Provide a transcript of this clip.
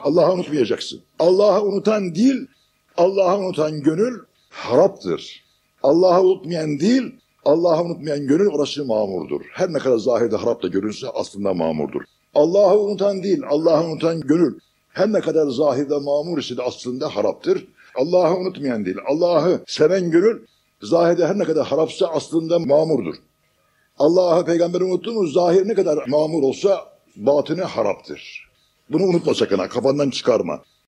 Allah'ı unutmayacaksın. Allah'ı unutan dil, Allah'ı unutan gönül haraptır. Allah'ı unutmayan dil, Allah'ı unutmayan gönül orası mamurdur. Her ne kadar zahirde harap da görünse aslında mamurdur. Allah'ı unutan dil, Allah'ı unutan gönül her ne kadar zahirde mamur ise de aslında haraptır. Allah'ı unutmayan dil, Allah'ı seven gönül zahirde her ne kadar harapsa aslında mamurdur. Allah'ı peygamberi unuttuğumuz zahir ne kadar mamur olsa batını haraptır. Bunu unutma sakın ha kafandan çıkarma.